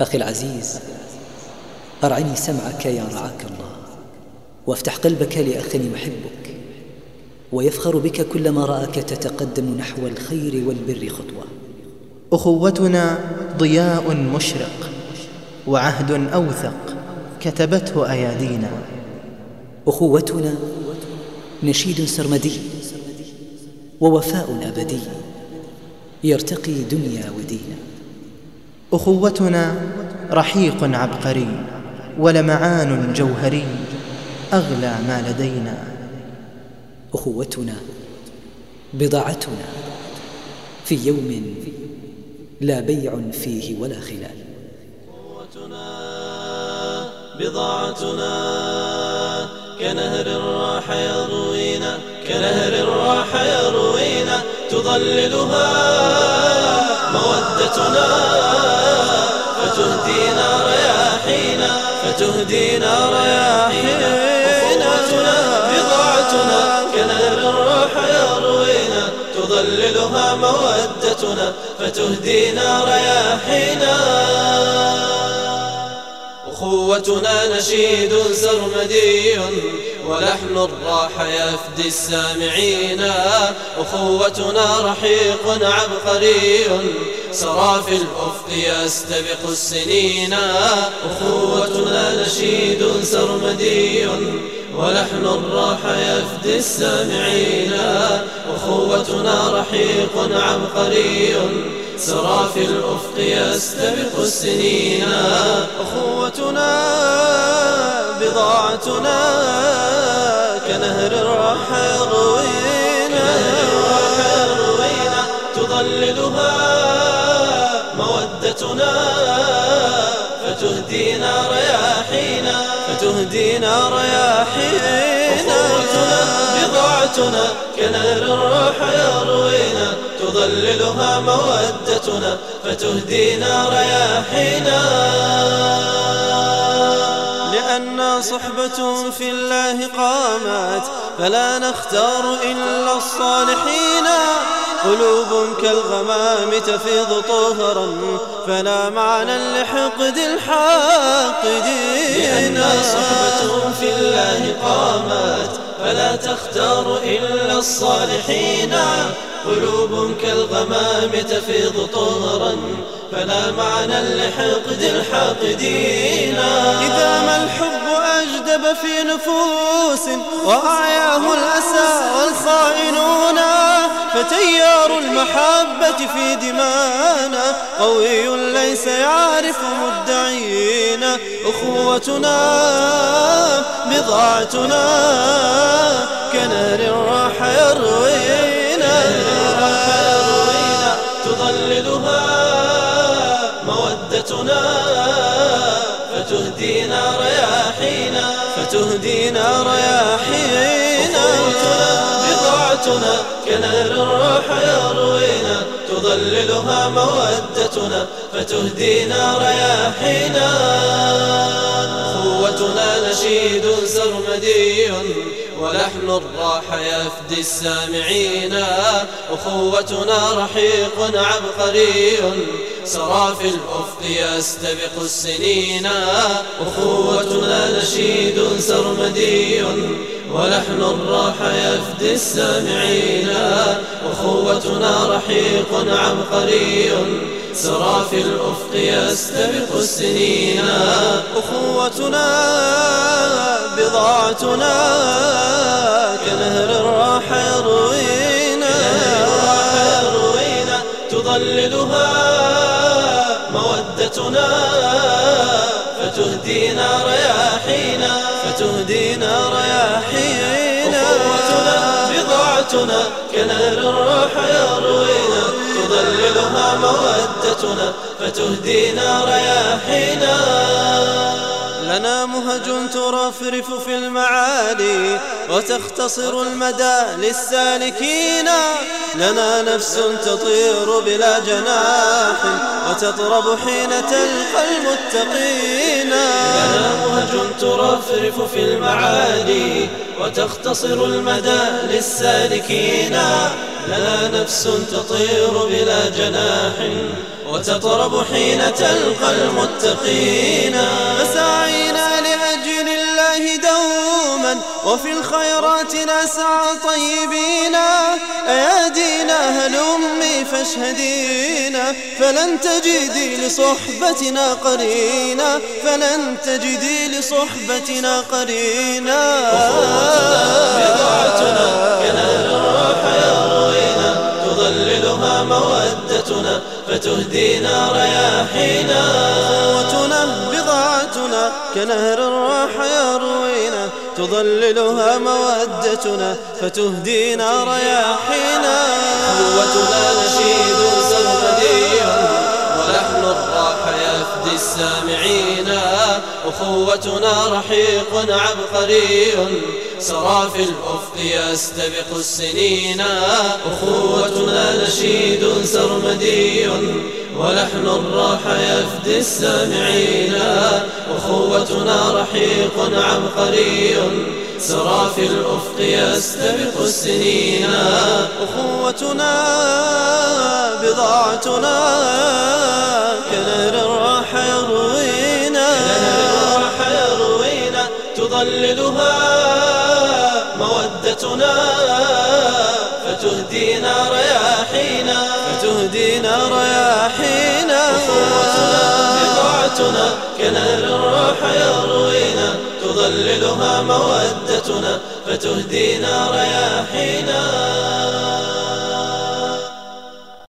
أخي العزيز أرعني سمعك يا رعاك الله وافتح قلبك لأخ يحبك ويفخر بك كلما رآك تتقدم نحو الخير والبر خطوة. أخوتنا ضياء مشرق وعهد أوثق كتبته أيادينا. أخوتنا نشيد سرمدي ووفاء أبدي يرتقي دنيا ودينا. أخوتنا رحيق عبقري ولمعان جوهري أغلى ما لدينا. أخوتنا بضاعتنا في يوم لا بيع فيه ولا خلال. أخوتنا بضاعتنا كنهر الراح يروينا كنهر الراح يروينا تظللها مودتنا فتهدينا رياحينا فتهدينا رياحينا. أخوتنا بضاعتنا كنهر الراح يروينا. تظللها مودتنا فتهدينا رياحينا. أخوتنا نشيد سرمدي ولحن الراح يفدي السامعين. أخوتنا رحيق عبقري سرى في الأفق يستبق السنين. أخوتنا نشيد سرمدي ولحن الراح يفدي السامعين. أخوتنا رحيق عبقري سرى في الأفق يستبق السنين. أخوتنا بضاعتنا كنهر الراح يروينا. تظللها مودتنا فتهدينا رياحينا. فتهدينا رياحينا. بضاعتنا كنهر الروح يروينا. تظللها مودتنا فتهدينا رياحينا. لأن صحبة في الله قامت فلا نختار إلا الصالحين. قلوب كالغمام تفيض طهرا فلا معنى لحقد الحاقدين. لأن صحبة في الله قامت فلا تختار إلا الصالحين. قلوب كالغمام تفيض طهرا فلا معنى لحقد الحاقدين. إذا ما الحب أجدب في نفوس وأعياه الأسى والخائنون فتيار المحبة في دمانا قوي ليس يعرف مدعينا أخوتنا بضاعتنا كنار راح يروينا فتهدينا رياحينا. بضاعتنا كنار الروح يروينا. تظللها مودتنا فتهدينا رياحينا. قوتنا نشيد سرمدي ولحن الراح يفدي السامعين. أخوتنا رحيق عبقري سرى في الأفق يستبق السنين. أخوتنا نشيد سرمدي ولحن الراح يفدي السامعين. أخوتنا رحيق عبقري سرى في الأفق يستبق السنين. أخوتنا بضاعتنا كنهر الراح يروينا. تظللها مودتنا فتهدينا رياحينا. فتهدينا رياحينا. أخوتنا بضاعتنا كنهر الروح يروينا تظللها مودتنا فتهدينا رياحينا. لنا مهج ترفرف في المعالي وتختصر المدى للسالكين. لنا نفس تطير بلا جناح وتطرب حين تلقى المتقين. لنا مهج ترفرف في المعالي وتختصر المدى للسالكين. لنا نفس تطير بلا جناح وتطرب حين تلقى المتقين. وفي الخيرات نسعى طيبين. أيادينا هلمي فاشهدينا فلن تجدي لصحبتنا قرينا فلن تجدي لصحبتنا قرينا بضاعتنا كنار الروح يروينا مودتنا فتهدينا رياحينا. قوتنا بضاعتنا كنهر الراح يروينا تظللها مودتنا فتهدينا رياحينا. قوتنا نشيد سرمدي ولحن الراح يفدي السامعين. أخوتنا رحيق عبقري. سرى في الأفق يستبق السنين. أخوتنا نشيد سرمدي ولحن الراح يفدي السامعين. أخوتنا رحيق عبقري سرى في الأفق يستبق السنين. أخوتنا بضاعتنا كنهر الراح يروينا. الراح مودتنا فتهدينا رياحينا فتهدينا رياحينا. بضاعتنا كنهر الروح يروينا تظللها مودتنا فتهدينا رياحينا.